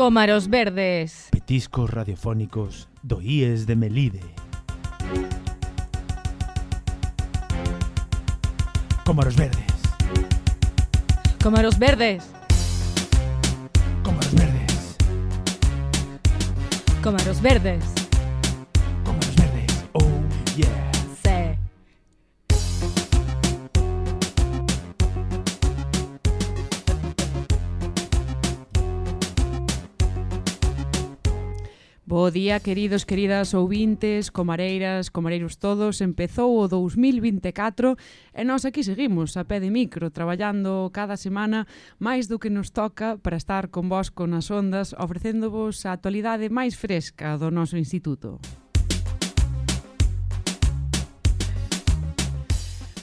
Cómaros verdes. Petiscos radiofónicos do IES de Melide. Cómaros verdes. Cómaros verdes. Cómaros verdes. Cómaros verdes. Cómaros verdes. Oh yeah. Bo día, queridos, queridas ouvintes, comareiras, comareiros todos. Empezou o 2024 e nós aquí seguimos a pé de micro, traballando cada semana máis do que nos toca para estar convosco nas ondas, ofrecéndovos a actualidade máis fresca do noso instituto. Música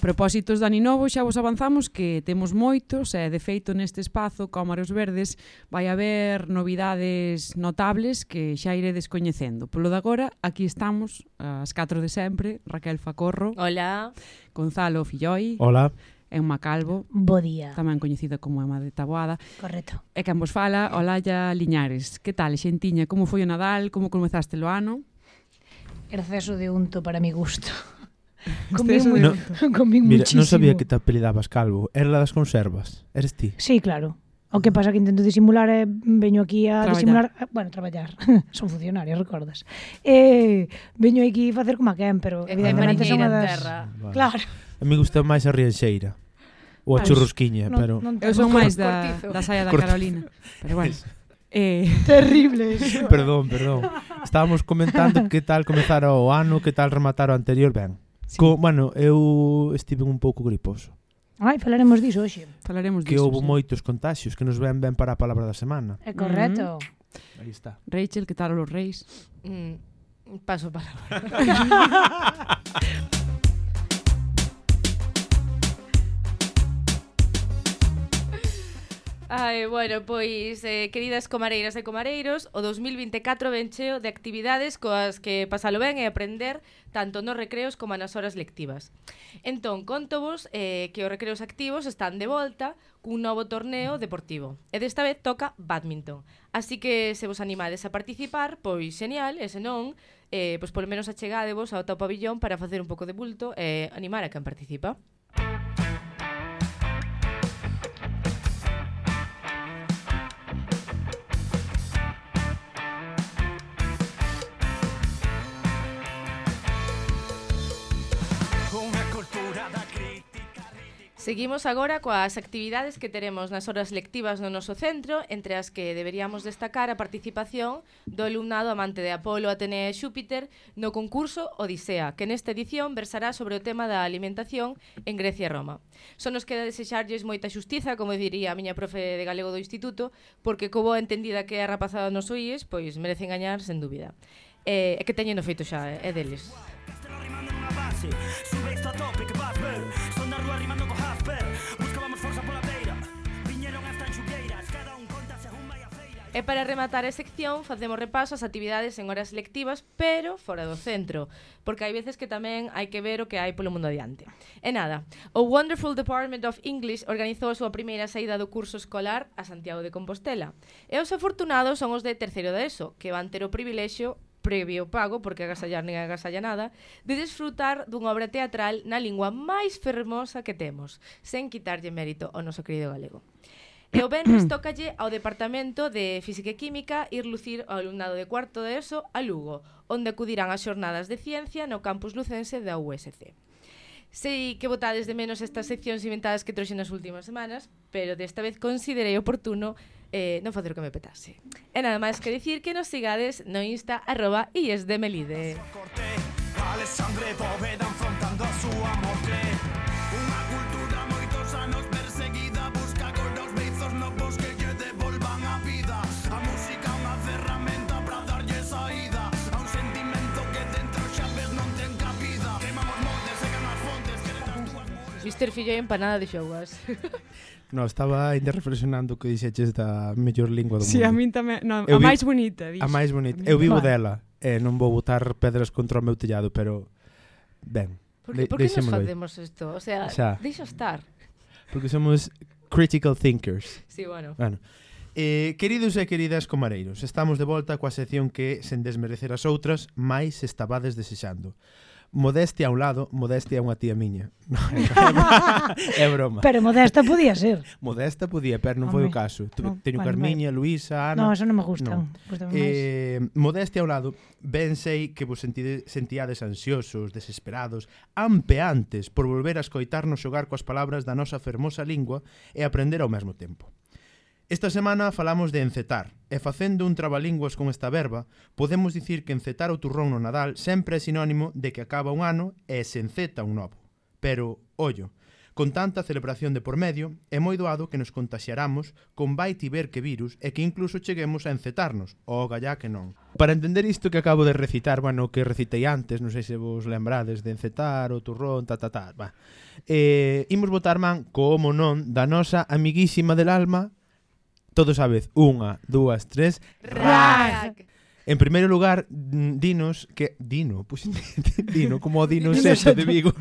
propósitos de Ani Novo xa vos avanzamos que temos moitos e de feito neste espazo Cámaros Verdes vai haber novidades notables que xa iré descoñecendo. Polo de agora, aquí estamos as 4 de sempre, Raquel Facorro. Hola. Gonzalo Filloi. Hola. Emma Calvo. Bo día. Tamén coñecida como Emma de Taboada. Correcto. E quen vos fala, Olalla Liñares. Que tal, xentiña? Como foi o Nadal? Como comezaste o ano? Exceso de unto para mi gusto. Comín, moi, no, comín mira, muchísimo. Non sabía que te apelidabas Calvo. Era la das conservas. Eres ti? Sí, claro. O que pasa que intento disimular e eh, veño aquí a traballar. disimular, eh, bueno, traballar, son funcionarios, recordas. Eh, veño aquí a facer como a quen, pero evidentemente son das... terra. Vale. Claro. A mí gusta máis a Rianxeira. Ou a ah, churrusquiña, no, pero... Non, eu son máis da, da saia da Cortizo. Carolina. Pero bueno. Eh... Terrible eso. Perdón, perdón. Estábamos comentando que tal comezar o ano, que tal rematar o anterior. Ben, Sí. Co, bueno, eu estive un pouco griposo. Ai, falaremos diso hoxe. Falaremos que diso. Que houve sí. moitos contaxios que nos ven ben para a palabra da semana. É correcto. Mm -hmm. Aí está. Rachel, que tal os reis? Mm, paso para. palabra. Ai, bueno, pois, eh, queridas comareiras e comareiros, o 2024 ven cheo de actividades coas que pasalo ben e aprender tanto nos recreos como nas horas lectivas. Entón, contovos eh, que os recreos activos están de volta cun novo torneo deportivo. E desta vez toca badminton. Así que se vos animades a participar, pois xenial, e se non, eh, pois polo menos achegadevos ao teu pabillón para facer un pouco de bulto e eh, animar a quen participa. Seguimos agora coas actividades que teremos nas horas lectivas no noso centro, entre as que deberíamos destacar a participación do alumnado amante de Apolo, Atenea e Xúpiter no concurso Odisea, que nesta edición versará sobre o tema da alimentación en Grecia e Roma. Só nos queda desexarlles moita xustiza, como diría a miña profe de galego do instituto, porque co boa entendida que é a rapazada nos oíes, pois merecen gañar sen dúbida. E eh, que teñen o feito xa, eh, é eh, deles. Castelo rimando nunha base, sube E para rematar a sección facemos repaso ás actividades en horas lectivas, pero fora do centro, porque hai veces que tamén hai que ver o que hai polo mundo adiante. E nada, o Wonderful Department of English organizou a súa primeira saída do curso escolar a Santiago de Compostela. E os afortunados son os de terceiro de ESO, que van ter o privilexio previo pago, porque agasallar nin agasalla nada, de desfrutar dunha obra teatral na lingua máis fermosa que temos, sen quitarlle mérito ao noso querido galego. E o Benres tócalle ao Departamento de Física e Química ir lucir ao alumnado de cuarto de ESO a Lugo, onde acudirán as xornadas de ciencia no campus lucense da USC. Sei que votades de menos estas seccións inventadas que trouxen nas últimas semanas, pero desta vez considerei oportuno eh, non facer o que me petase. E nada máis que dicir que nos sigades no insta arroba iesdemelide. Alexandre Poveda enfrontando a súa morte Mister Fillo e empanada de xougas. No, estaba ainda reflexionando que dixeches da mellor lingua do mundo. Si, sí, a min tamén, no, a máis bonita, dixo. A máis bonita. Eu vivo vale. dela, eh, non vou botar pedras contra o meu tellado, pero ben. Por que, por que nos facemos isto? O sea, xa. deixa estar. Porque somos critical thinkers. Sí, bueno. Bueno. Eh, queridos e queridas comareiros, estamos de volta coa sección que, sen desmerecer as outras, máis estabades desexando. Modestia a un lado, modestia a unha tía miña. No, é broma. Pero modesta podía ser. Modesta podía, pero non foi o caso. Tu, no, teño vale, Carmiña. Luisa, Ana... Non, eso non me gusta. No. Eh, modestia a un lado, ben sei que vos sentide, sentíades ansiosos, desesperados, ampeantes por volver a escoitarnos xogar coas palabras da nosa fermosa lingua e aprender ao mesmo tempo. Esta semana falamos de encetar, e facendo un trabalinguas con esta verba, podemos dicir que encetar o turrón no Nadal sempre é sinónimo de que acaba un ano e se enceta un novo. Pero, ollo, con tanta celebración de por medio, é moi doado que nos contaxiaramos con vai ver que virus e que incluso cheguemos a encetarnos, o gallá que non. Para entender isto que acabo de recitar, bueno, que recitei antes, non sei se vos lembrades de encetar, o turrón, ta ta ta, va. Eh, imos botar man, como non, da nosa amiguísima del alma, Todos a vez. Unha, dúas, tres. Rack. En primeiro lugar, dinos que... Dino, pues, dino, como dino sexto de Vigo.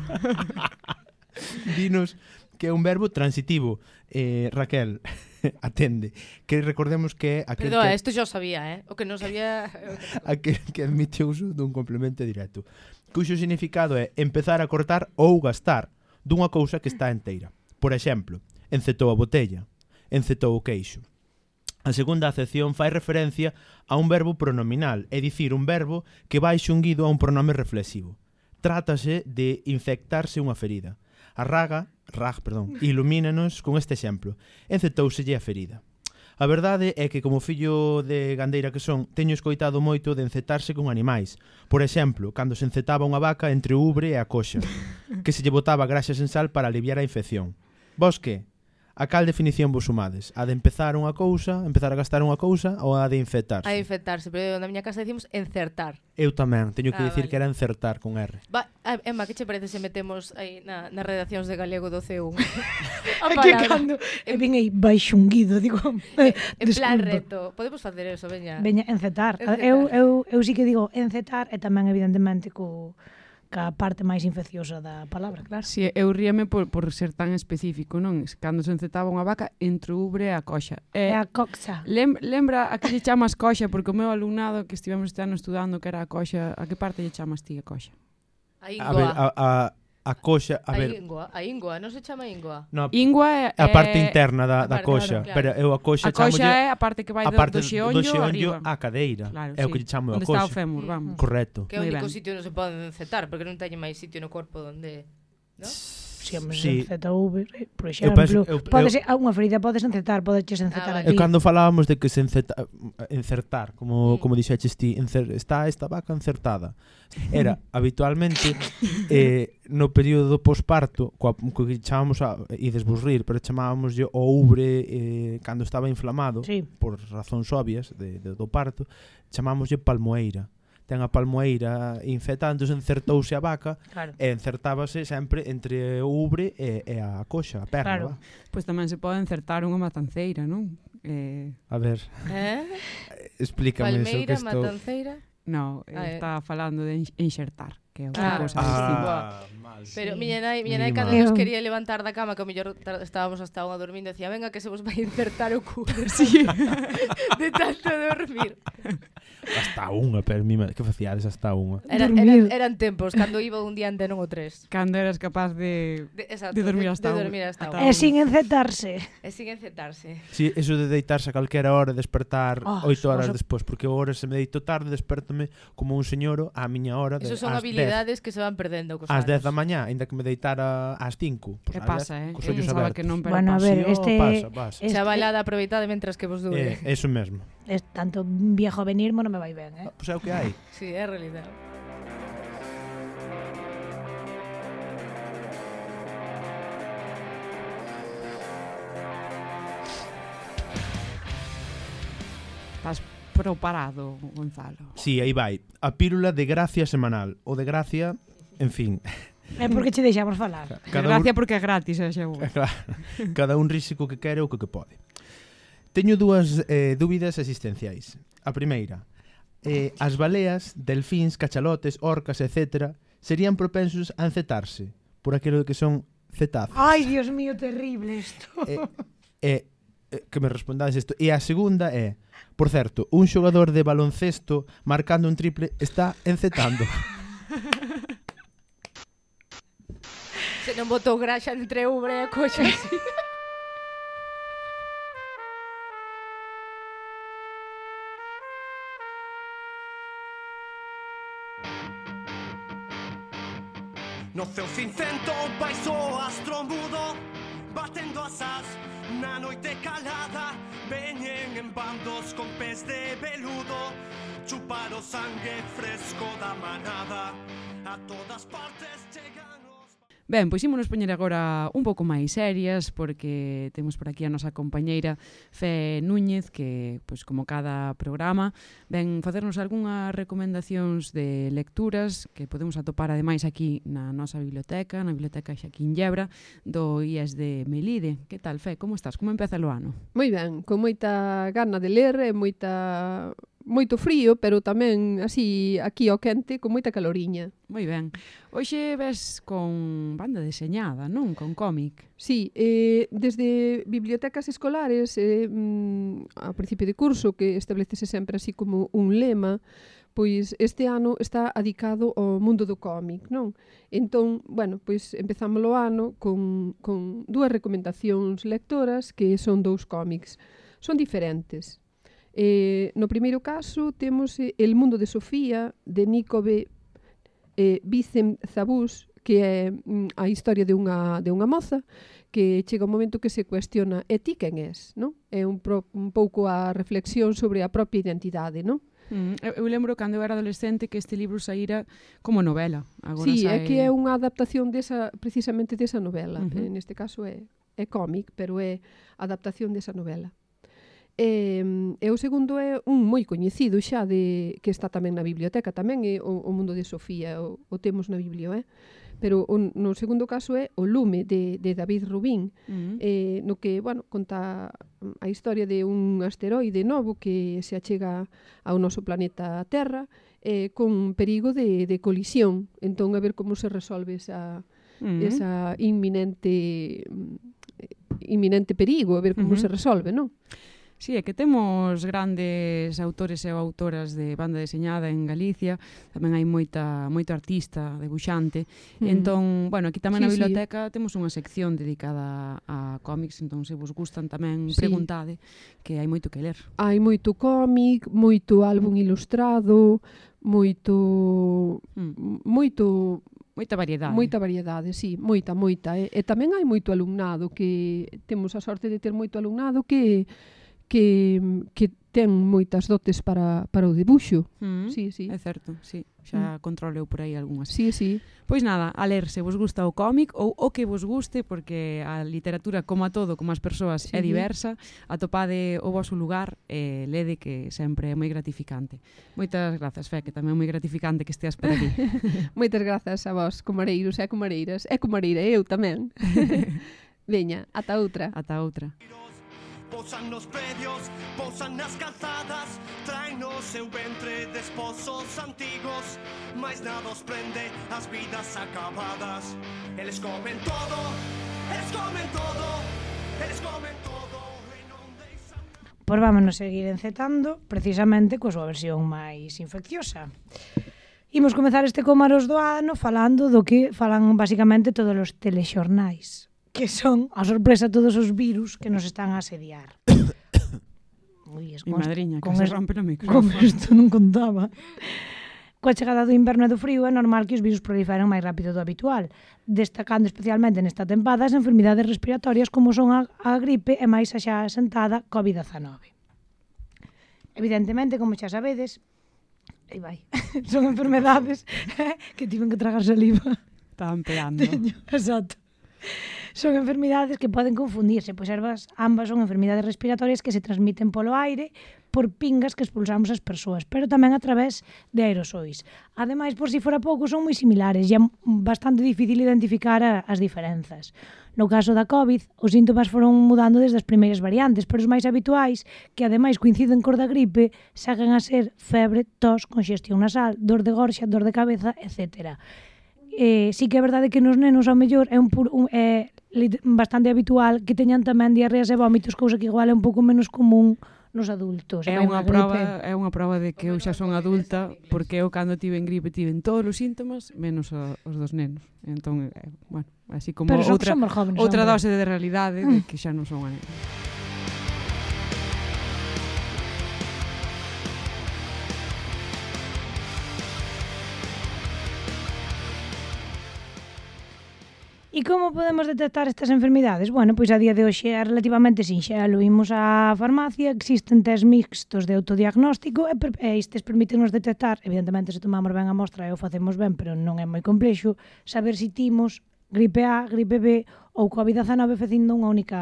dinos que é un verbo transitivo. Eh, Raquel, atende. Que recordemos que... Aquel Perdón, isto xa sabía, eh? O que non sabía... Eh, aquel que admite o uso dun complemento directo. Cuxo significado é empezar a cortar ou gastar dunha cousa que está enteira. Por exemplo, encetou a botella, encetou o queixo. A segunda acepción fai referencia a un verbo pronominal, é dicir, un verbo que vai xunguido a un pronome reflexivo. Trátase de infectarse unha ferida. A raga, rag, perdón, ilumínanos con este exemplo. Encetóuselle a ferida. A verdade é que como fillo de gandeira que son, teño escoitado moito de encetarse con animais. Por exemplo, cando se encetaba unha vaca entre o ubre e a coxa, que se lle botaba graxas en sal para aliviar a infección. Vos que? a cal definición vos sumades? A de empezar unha cousa, empezar a gastar unha cousa ou a de infectarse? A infectarse, pero na miña casa decimos encertar. Eu tamén, teño que ah, dicir vale. que era encertar con R. Va, a, Emma, que che parece se metemos aí na, nas redaccións de galego do C1? a que cando e vin aí baixunguido, digo, en, en eh, plan reto. Podemos facer eso, veña. Veña, encetar. encetar. Eu, eu, eu sí que digo encetar e tamén evidentemente co ca parte máis infecciosa da palabra, claro. Si, sí, eu ríame por, por ser tan específico, non? Cando se encetaba unha vaca entre o ubre e a coxa. Eh, e a coxa. Lem, lembra a que lle chamas coxa? Porque o meu alumnado que estivemos este ano estudando que era a coxa, a que parte lle chamas ti a coxa? A, a ver, a, a a coxa, a, a ver. Ingua, a ingua, non se chama ingua. No, a, ingua é a parte interna da, da parte, coxa, claro, pero eu a coxa chamo A coxa é a parte que vai a parte do, do xeonllo, do xeonllo arriba. a cadeira. Claro, é sí. o que chamo a coxa. Onde está o fémur, vamos. Correcto. Que é o único sitio onde se pode encetar, porque non teñe máis sitio no corpo onde, ¿no? Xemos sí. Zeta Uber, eh, por exemplo. Penso, eu, podes, eu, unha ferida podes encetar, podes encetar ah, aquí. E cando falábamos de que se enceta, encertar, como, mm. como dixeches ti, encer, está esta vaca encertada. Era, habitualmente, eh, no período do posparto, coa, co que chamábamos a, e desburrir, pero chamábamos o ubre eh, cando estaba inflamado, sí. por razóns obvias de, de, do parto, chamámoslle palmoeira ten a palmoeira infectándose, entón encertouse a vaca claro. e encertábase sempre entre o ubre e, e a coxa, a perna. Claro. Pois pues tamén se pode encertar unha matanceira, non? Eh... A ver. Eh? Explícame Palmeira, eso que estou... matanceira? No, ah, eh. está eh. falando de enxertar que é outra ah, cosa. Ah, mal, sí. Pero miña nai, miña nai cando nos quería levantar da cama que o mellor estábamos hasta unha dormindo, decía, "Venga que se vos vai insertar o cu." Sí. de tanto dormir. Hasta unha, pero mi que facíades hasta unha. Era, eran, eran tempos cando iba un día ante non o tres. Cando eras capaz de de, exacto, de dormir hasta de, de dormir hasta unha. E sin encetarse. E sin encetarse. Sí, eso de deitarse a calquera hora, e despertar ah, oh, 8 horas o... despois, porque agora se me deito tarde, despertame como un señoro á miña hora de, Eso son habilidades habilidades que se van perdendo cos Ás 10 da mañá, aínda que me deitara ás 5, pois pues, que pasa, eh? Cos ollos eh, abertos. Que non, pero bueno, a ver, este, pasa, pasa. este... Chavalada, aproveitade mentras que vos dure. Eh, eso mesmo. Es tanto viejo venir, non me vai ben, eh? Ah, pois pues é o que hai. Si, sí, é realidade. pero parado, Gonzalo. Si, sí, aí vai. A pílula de gracia semanal. O de gracia, en fin. É porque che deixamos falar. Cada gracia un... porque é gratis, é Claro, Cada un risco que quere o que que pode. Teño dúas eh, dúbidas existenciais. A primeira, eh, as baleas, delfíns, cachalotes, orcas, etc., serían propensos a encetarse por aquilo que son cetáceos. Ai, Dios mío, terrible isto. Eh, eh, Eh, que me respondades isto. E a segunda é, por certo, un xogador de baloncesto marcando un triple está encetando. Se non botou graxa entre ubre e coxa así. No ceo cincento vai o astro mudo batendo as as Na noite calada veñen en bandos con pés de veludo Chupar o sangue fresco da manada. A todas partes chegan Ben, pois ímonos poñer agora un pouco máis serias porque temos por aquí a nosa compañeira Fe Núñez que, pois como cada programa, ven facernos algunhas recomendacións de lecturas que podemos atopar ademais aquí na nosa biblioteca, na biblioteca Xaquín Llebra do IES de Melide. Que tal, Fe? Como estás? Como empeza o ano? Moi ben, con moita gana de ler e moita moito frío, pero tamén así aquí ao quente con moita caloriña. Moi ben. Hoxe ves con banda deseñada, non? Con cómic. Sí, eh, desde bibliotecas escolares, eh, mm, principio de curso, que establecese sempre así como un lema, pois este ano está adicado ao mundo do cómic, non? Entón, bueno, pois empezamos o ano con, con dúas recomendacións lectoras que son dous cómics. Son diferentes, Eh, no primeiro caso temos eh, El mundo de Sofía de Nico B. Eh, Vicen Zabús que é mm, a historia de unha, de unha moza que chega un momento que se cuestiona e ti quen és, non? É un, pro, un pouco a reflexión sobre a propia identidade, non? Mm, eu lembro cando eu era adolescente que este libro saíra como novela. Agora sí, sae... é que é unha adaptación desa, precisamente desa novela. Uh -huh. Neste caso é, é cómic, pero é adaptación desa novela. E, e o segundo é un moi coñecido xa de que está tamén na biblioteca, tamén é o, o mundo de Sofía, o, o temos na biblio, eh? Pero o, no segundo caso é O lume de, de David Rubín, mm eh, no que, bueno, conta a historia de un asteroide novo que se achega ao noso planeta Terra eh, con perigo de, de colisión. Entón, a ver como se resolve esa, mm esa inminente mm, eh, inminente perigo, a ver como uh se resolve, non? Sí, é que temos grandes autores e autoras de banda deseñada en Galicia, tamén hai moita moito artista, debuxante. Mm. Entón, bueno, aquí tamén sí, na biblioteca sí. temos unha sección dedicada a cómics, entón se vos gustan tamén sí. preguntade, que hai moito que ler. Hai moito cómic, moito álbum ilustrado, moito mm. moito Moita variedade. Moita variedade, sí, moita, moita. E, e tamén hai moito alumnado que temos a sorte de ter moito alumnado que que, que ten moitas dotes para, para o debuxo. Mm, sí, sí. É certo, sí. Xa mm. controleu por aí algunhas. Sí, sí. Pois nada, a ler se vos gusta o cómic ou o que vos guste, porque a literatura, como a todo, como as persoas, sí. é diversa, atopade o vosso lugar e eh, lede que sempre é moi gratificante. Moitas grazas, Fe, que tamén é moi gratificante que esteas por aquí. moitas grazas a vos, comareiros e comareiras, e comareira eu tamén. Veña, ata outra. Ata outra. Posan nos predios, posan nas calzadas Traen o seu ventre de esposos antigos Mais nada os prende as vidas acabadas Eles comen todo, eles comen todo Eles comen todo e non deixan... Pois vámonos seguir encetando precisamente coa súa versión máis infecciosa. Imos comezar este Cómaros do ano falando do que falan basicamente todos os telexornais que son a sorpresa todos os virus que nos están a asediar. Ui, es, con, madriña, con que es, se rompe o micrófono. Con isto non contaba. Coa chegada do inverno e do frío é normal que os virus proliferen máis rápido do habitual, destacando especialmente nesta tempada as enfermidades respiratorias como son a, a gripe e máis a xa sentada COVID-19. Evidentemente, como xa sabedes, aí vai, son enfermedades que tiven que tragar saliva. Estaban peando. Teño, exacto son enfermidades que poden confundirse, pois ambas, ambas son enfermidades respiratorias que se transmiten polo aire por pingas que expulsamos as persoas, pero tamén a través de aerosois. Ademais, por si fora pouco, son moi similares e é bastante difícil identificar a, as diferenzas. No caso da COVID, os síntomas foron mudando desde as primeiras variantes, pero os máis habituais, que ademais coinciden cor da gripe, seguen a ser febre, tos, congestión nasal, dor de gorxa, dor de cabeza, etcétera eh, sí que é verdade que nos nenos ao mellor é un, pur, un é bastante habitual que teñan tamén diarreas e vómitos, cousa que igual é un pouco menos común nos adultos. É unha prova é unha prova de que eu xa son adulta, porque eu cando tive gripe tiven todos os síntomas menos a, os dos nenos. Entón, eh, bueno, así como Pero outra outra dose de realidade de que xa non son anelos. E como podemos detectar estas enfermidades? Bueno, pois a día de hoxe é relativamente sinxelo. Imos á farmacia, existen test mixtos de autodiagnóstico e, e estes permítenos detectar, evidentemente se tomamos ben a mostra e o facemos ben, pero non é moi complexo, saber se timos gripe A, gripe B ou COVID-19 facendo unha única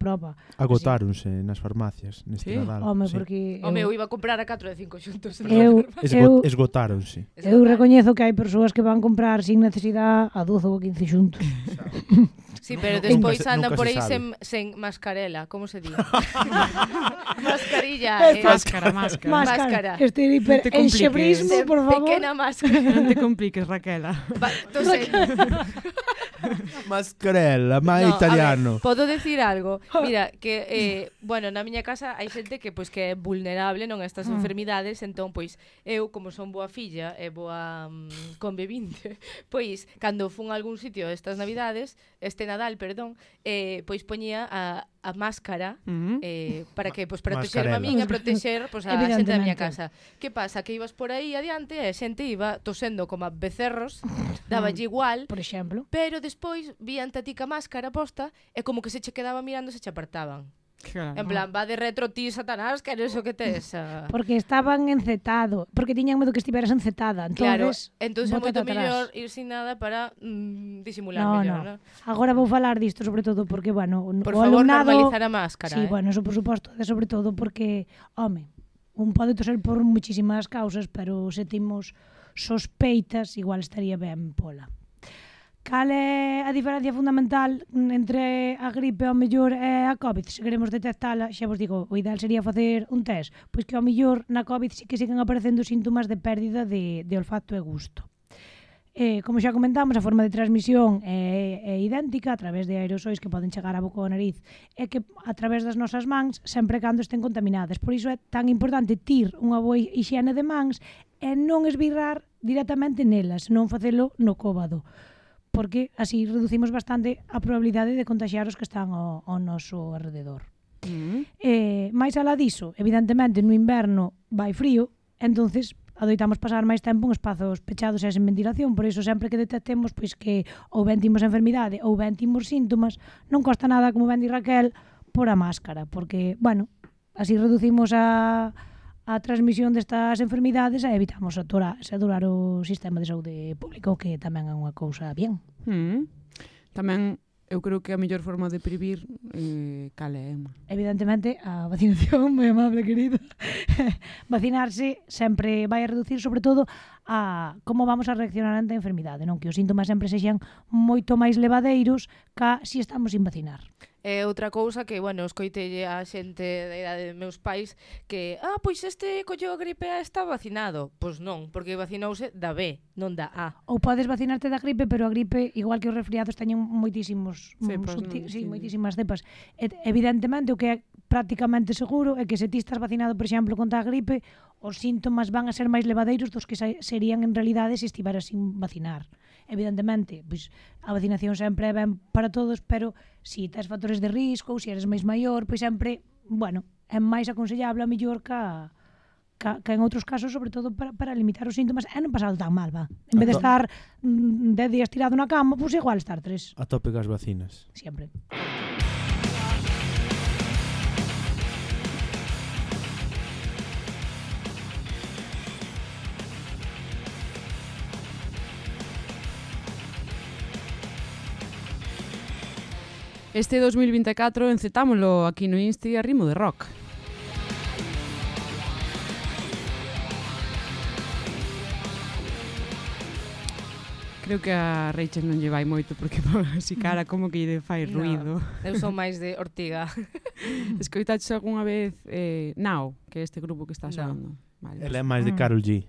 proba. Agotáronse nas farmacias neste sí? Nadal. Home, sí. porque... Home, eu iba a comprar a 4 de 5 xuntos. Eu, Esgo, eu, esgotáronse. Eu recoñezo que hai persoas que van comprar sin necesidade a 12 ou 15 xuntos. Sí, pero despois andan nunca por se aí sabe. sen, sen mascarela, como se di? Mascarilla. eh, Máscara, máscara. Máscara. Este hiper te compliques. enxebrismo, por favor. Pequena máscara. Non te compliques, Raquela. Va, tose. Mascarella, máis no, italiano. Ver, podo decir algo? Mira, que, eh, bueno, na miña casa hai xente que pois que é vulnerable non a estas mm. enfermidades, entón, pois, eu, como son boa filla e boa mm, convivinte, pois, cando fun a algún sitio estas navidades, este Nadal, perdón, eh, pois poñía a a máscara uh -huh. eh, para que pues, protexerme a min e protexer pues, a xente da miña casa. Que pasa? Que ibas por aí adiante e a xente iba tosendo como a becerros, daba igual. Por exemplo. Pero despois vían a ti ca máscara posta e como que se che quedaba mirando se che apartaban. Claro. En plan, va de retro ti, Satanás, que eres o que tes. Porque estaban encetado, porque tiñan medo que estiveras encetada. Entonces, claro, entón é moito mellor ir sin nada para mm, disimular no, mellor. No. no. Agora vou falar disto, sobre todo, porque, bueno, por o favor, alumnado... normalizar a máscara. Sí, eh? bueno, eso por suposto, sobre todo porque, home, un pode toser por muchísimas causas, pero se timos sospeitas, igual estaría ben pola. Cal é a diferencia fundamental entre a gripe ao mellor e a COVID? Se queremos detectala, xa vos digo, o ideal sería facer un test, pois que ao mellor na COVID sí que siguen aparecendo síntomas de pérdida de, de olfato e gusto. Eh, como xa comentamos, a forma de transmisión é, é idéntica a través de aerosois que poden chegar a boca ou nariz e que a través das nosas mans sempre cando estén contaminadas. Por iso é tan importante tir unha boa hixiene de mans e non esbirrar directamente nelas, non facelo no cóbado porque así reducimos bastante a probabilidade de contagiar os que están ao, ao noso alrededor. Mm. Eh, máis alá diso, evidentemente no inverno vai frío, entonces adoitamos pasar máis tempo en espazos pechados e sen ventilación, por iso sempre que detectemos pois que ou ben timos a enfermidade ou ben timos síntomas, non costa nada, como ben di Raquel, por a máscara, porque, bueno, así reducimos a a transmisión destas enfermidades e evitamos saturar, saturar o sistema de saúde público, que tamén é unha cousa bien. Mm. Tamén eu creo que a mellor forma de previr eh, cal é, Emma? Evidentemente, a vacinación, moi amable, querida. Vacinarse sempre vai a reducir, sobre todo, a como vamos a reaccionar ante a enfermidade, non? Que os síntomas sempre sexan moito máis levadeiros ca si estamos sin vacinar. É outra cousa que, bueno, escoitelle a xente da idade de meus pais que, ah, pois este colleu a gripe A está vacinado. Pois non, porque vacinouse da B, non da A. Ou podes vacinarte da gripe, pero a gripe, igual que os resfriados, teñen moitísimos, cepas, pois non, sí, moitísimas cepas. E, evidentemente, o que é prácticamente seguro é que se ti estás vacinado, por exemplo, contra a gripe, os síntomas van a ser máis levadeiros dos que serían en realidade se estivera sin vacinar. Evidentemente, pois, a vacinación sempre é ben para todos, pero se si tes factores de risco ou se eres máis maior, pois sempre, bueno, é máis aconsellable a mellor ca, ca, ca en outros casos, sobre todo para, para limitar os síntomas, é non pasar tan mal, va. En vez de estar mm, 10 días tirado na cama, pois igual estar tres. A tope cas vacinas. Siempre. Siempre. Este 2024 encetámolo aquí no Insti a ritmo de rock. Creo que a Rachel non lle vai moito porque así cara como que lle fai ruido. No, eu son máis de Ortiga. Escoitaches algunha vez eh, Now, que é este grupo que está sonando. No. Vale. Ela é máis de ah. Carol G.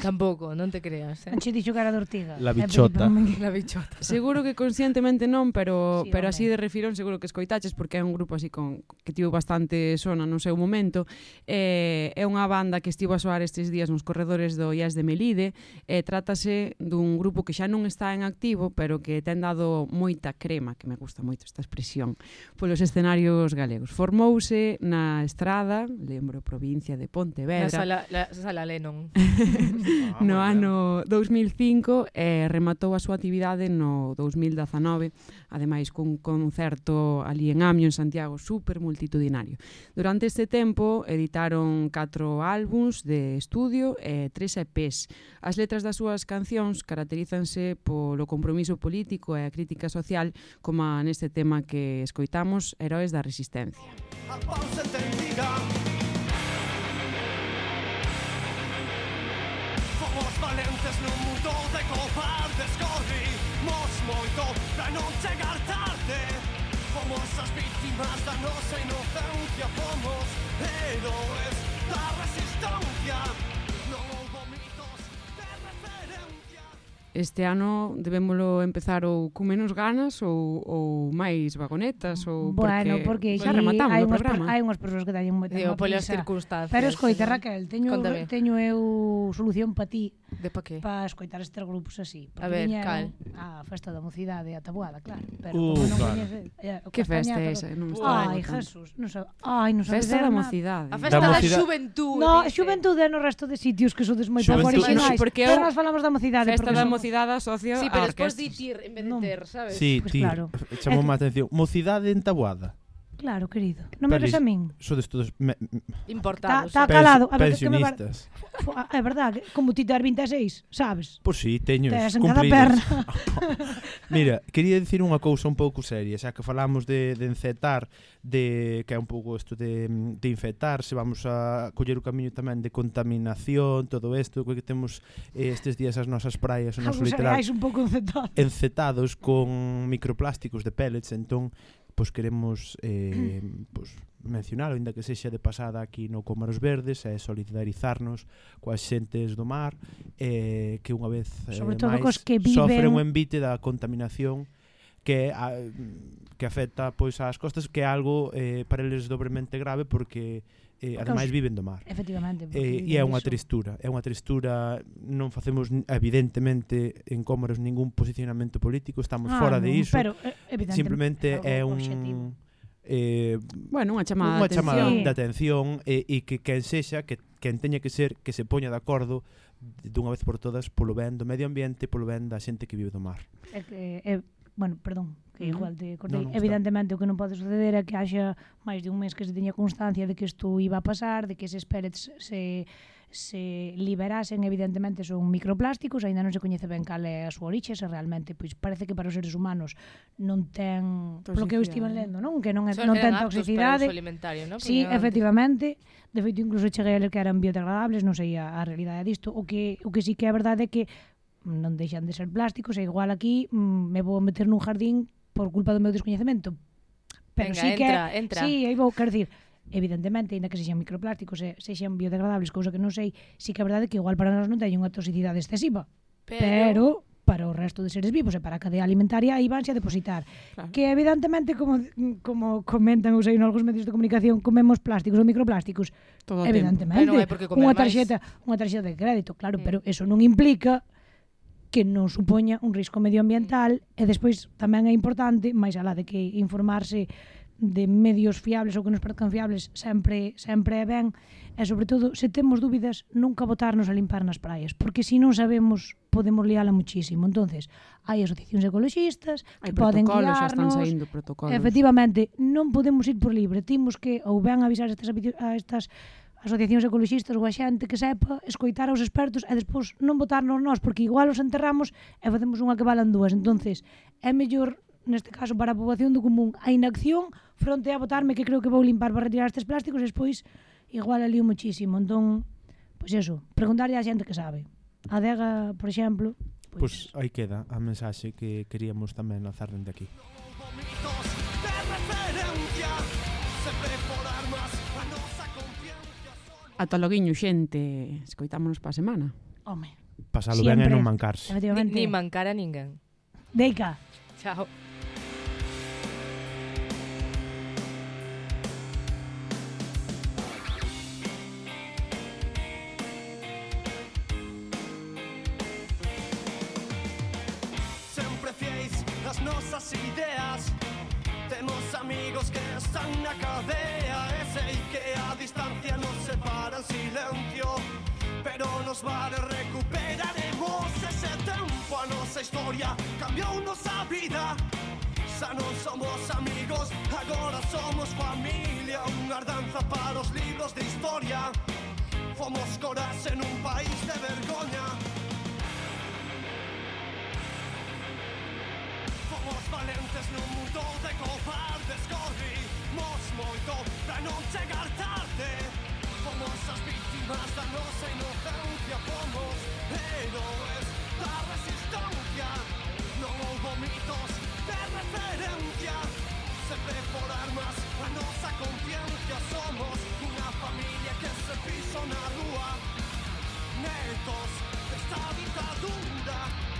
Tampouco, non te creas, eh. Anche dixo cara de ortiga. La eh, bichota. La bichota. Seguro que conscientemente non, pero sí, pero home. así de refirón seguro que escoitaches porque é un grupo así con que tivo bastante sona no seu momento. Eh, é unha banda que estivo a soar estes días nos corredores do IAS de Melide. Eh, trátase dun grupo que xa non está en activo, pero que ten dado moita crema, que me gusta moito esta expresión, polos escenarios galegos. Formouse na Estrada, lembro provincia de Pontevedra. Na sala, la sala Lennon. ah, no ano 2005 e eh, rematou a súa actividade no 2019, ademais cun concerto ali en Amio, en Santiago, super multitudinario. Durante este tempo editaron catro álbums de estudio e eh, tres EPs. As letras das súas cancións caracterízanse polo compromiso político e a crítica social, como neste tema que escoitamos, Heróis da Resistencia. A pausa tendida. Πάρτες νου μου το δέκο πάρτες κόρη Μος μόητο πραγνό τσεγκαρτάρτε Όμως σας πίτι μας δανώσα είναι ο Θεούς τα πόμος ρεσιστόντια Este ano debémolo empezar ou cu menos ganas ou, ou máis vagonetas ou bueno, porque, porque xa rematamos hai o programa. Hai unhas persoas que teñen moita Digo, polas circunstancias. Pero escoita, Raquel, teño, Contame. teño eu solución para ti. De pa que? Para escoitar estes grupos así. Porque a ver, cal. A festa da mocidade a tabuada, claro. Pero uh, como non claro. coñece... Eh, que festa é esa? Non está Ai, Jesús. Non sabe, ai, non sabe festa da mocidade. A festa da, da xuventude. No, xuventude no resto de sitios que sodes moi favorecidos. Porque eu... Pero nós falamos da mocidade. Festa da mocidade mocidade asocio Sí, pero despois di tir en vez de ter, sabes? Sí, Pois ti. claro. Chamou má atención. Mocidade entabuada. Claro, querido. Non me ves a min. Sodes todos me, importados. Está calado. A ver, que me par... É verdade, como ti ter 26, sabes? Pois si, sí, teño Tes en cada perna. Mira, quería dicir unha cousa un pouco seria, xa que falamos de, de encetar, de que é un pouco isto de, de infectar, se vamos a coller o camiño tamén de contaminación, todo isto, que temos eh, estes días as nosas praias, o noso literal, un pouco encetados. encetados con microplásticos de pellets, entón pois queremos eh, pois, mencionar, ainda que sexa de pasada aquí no Comaros Verdes, é solidarizarnos coas xentes do mar, eh, que unha vez eh, Sobre todo máis, cos que viven... sofren o envite da contaminación que a, que afecta pois ás costas, que é algo eh, para eles dobremente grave porque eh, ademais viven do mar. Efectivamente. Eh, e é unha tristura, é unha tristura, non facemos evidentemente en cómoros ningún posicionamento político, estamos ah, fora non, de iso. Pero, Simplemente é un. Eh, bueno, unha chamada, unha chamada de atención e, eh, e que quen sexa, que quen teña que ser, que se poña de acordo dunha vez por todas polo ben do medio ambiente, polo ben da xente que vive do mar. É, que, é bueno, perdón, que uh -huh. igual te cortei. No, non, Evidentemente está. o que non pode suceder é que haxa máis de un mes que se teña constancia de que isto iba a pasar, de que se pellets se se liberasen, evidentemente son microplásticos, aínda non se coñece ben cal é a súa orixe, se realmente pois parece que para os seres humanos non ten, polo que eu estive lendo, non, que non é, non ten toxicidade. Alimentario, non? Sí, efectivamente. De feito incluso cheguei a ler que eran biodegradables, non sei a, a realidade disto. O que o que sí que é verdade é que non deixan de ser plásticos, e igual aquí mm, me vou meter nun jardín por culpa do meu descoñecemento. Pero Venga, sí que, entra, entra. Sí, aí vou, quero dicir, evidentemente, ainda que sexan microplásticos e sexan biodegradables, cousa que non sei, sí que a verdade é que igual para nós non teñen unha toxicidade excesiva. Pero, pero para o resto de seres vivos e para a cadea alimentaria aí vanse a depositar. Claro. Que evidentemente, como, como comentan ou sei algúns medios de comunicación, comemos plásticos ou microplásticos. Todo evidentemente. Pero non é porque unha tarxeta, máis... unha tarxeta de crédito, claro, mm. pero eso non implica que non supoña un risco medioambiental e despois tamén é importante, máis alá de que informarse de medios fiables ou que nos parezcan fiables sempre sempre é ben. E sobre todo se temos dúbidas nunca botarnos a limpar nas praias porque se non sabemos podemos liala muchísimo. Entonces hai asociacións ecologistas hai que poden guiarnos xa están saindo protocolos. Efectivamente non podemos ir por libre temos que ou ben avisar a estas, a estas asociacións ecologistas ou a xente que sepa escoitar aos expertos e despois non votarnos nós, porque igual os enterramos e facemos unha que valan dúas. entonces é mellor neste caso para a poboación do común, a inacción fronte a votarme que creo que vou limpar para retirar estes plásticos e despois igual alío muchísimo. Entón, pois eso, preguntarlle á xente que sabe. A Dega, por exemplo, pois... Pois aí queda a mensaxe que queríamos tamén lanzar dende aquí. Mitos de referencia, sempre por armas a nosa conciencia sona Ata loguiño, xente. Escoitámonos pa semana. Home, Pasalo ben e non mancarse. Ni, ni mancar a ninguén. Deica. Chao. Sempre fiéis as nosas ideas Temos amigos que están na cadea nos vale recuperaremos ese tempo A nosa historia. Cambiou nosa vida. Xa non somos amigos, agora somos familia. Unha ardanza para os libros de historia. Fomos coras en un país de vergoña. Fomos valentes nun mundo de cobardes. Corrimos moito pra non chegar tarde. las víctimas, danosa inocencia, somos héroes, la resistencia, no hubo mitos de referencia, siempre por armas, danosa conciencia, somos una familia que se pisa una rúa, netos de esta dictadura.